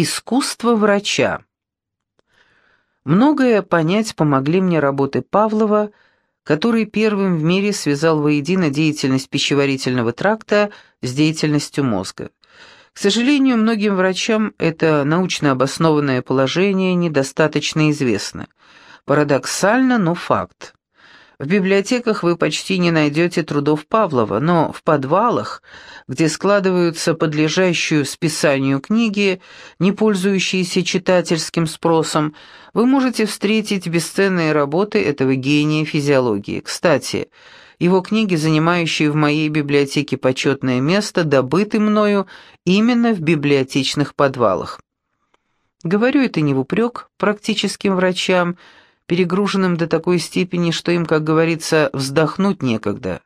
Искусство врача. Многое понять помогли мне работы Павлова, который первым в мире связал воедино деятельность пищеварительного тракта с деятельностью мозга. К сожалению, многим врачам это научно обоснованное положение недостаточно известно. Парадоксально, но факт. В библиотеках вы почти не найдете трудов Павлова, но в подвалах, где складываются подлежащую списанию книги, не пользующиеся читательским спросом, вы можете встретить бесценные работы этого гения физиологии. Кстати, его книги, занимающие в моей библиотеке почетное место, добыты мною именно в библиотечных подвалах. Говорю это не в упрек практическим врачам, перегруженным до такой степени, что им, как говорится, вздохнуть некогда.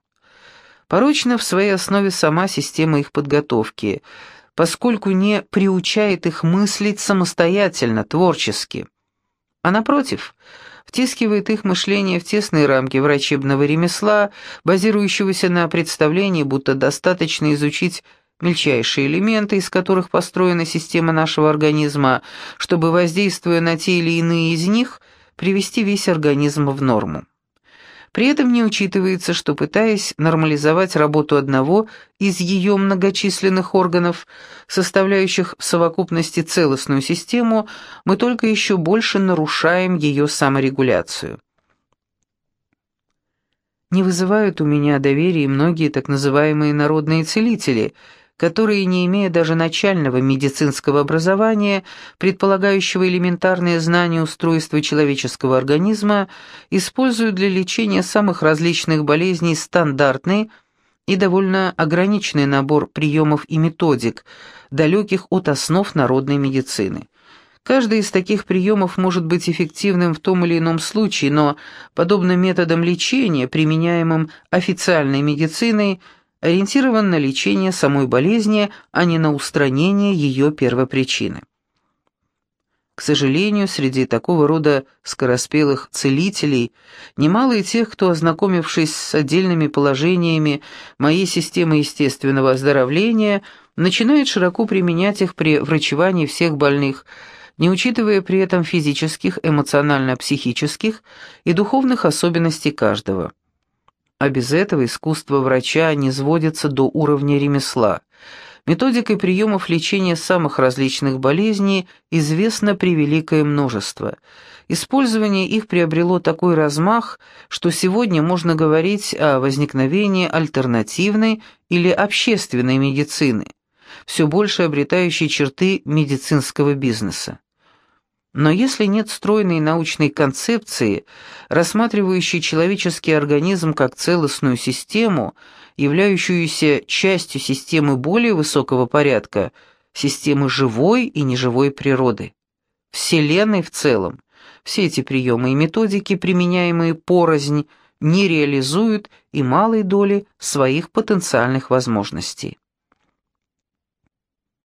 Порочна в своей основе сама система их подготовки, поскольку не приучает их мыслить самостоятельно, творчески. А напротив, втискивает их мышление в тесные рамки врачебного ремесла, базирующегося на представлении, будто достаточно изучить мельчайшие элементы, из которых построена система нашего организма, чтобы, воздействуя на те или иные из них – привести весь организм в норму. При этом не учитывается, что пытаясь нормализовать работу одного из ее многочисленных органов, составляющих в совокупности целостную систему, мы только еще больше нарушаем ее саморегуляцию. Не вызывают у меня доверия многие так называемые народные целители – которые, не имея даже начального медицинского образования, предполагающего элементарные знания устройства человеческого организма, используют для лечения самых различных болезней стандартный и довольно ограниченный набор приемов и методик, далеких от основ народной медицины. Каждый из таких приемов может быть эффективным в том или ином случае, но, подобно методам лечения, применяемым официальной медициной, ориентирован на лечение самой болезни, а не на устранение ее первопричины. К сожалению, среди такого рода скороспелых целителей немало и тех, кто, ознакомившись с отдельными положениями моей системы естественного оздоровления, начинает широко применять их при врачевании всех больных, не учитывая при этом физических, эмоционально-психических и духовных особенностей каждого а без этого искусство врача не сводится до уровня ремесла. Методикой приемов лечения самых различных болезней известно превеликое множество. Использование их приобрело такой размах, что сегодня можно говорить о возникновении альтернативной или общественной медицины, все больше обретающей черты медицинского бизнеса. Но если нет стройной научной концепции, рассматривающей человеческий организм как целостную систему, являющуюся частью системы более высокого порядка, системы живой и неживой природы, Вселенной в целом, все эти приемы и методики, применяемые порознь, не реализуют и малой доли своих потенциальных возможностей.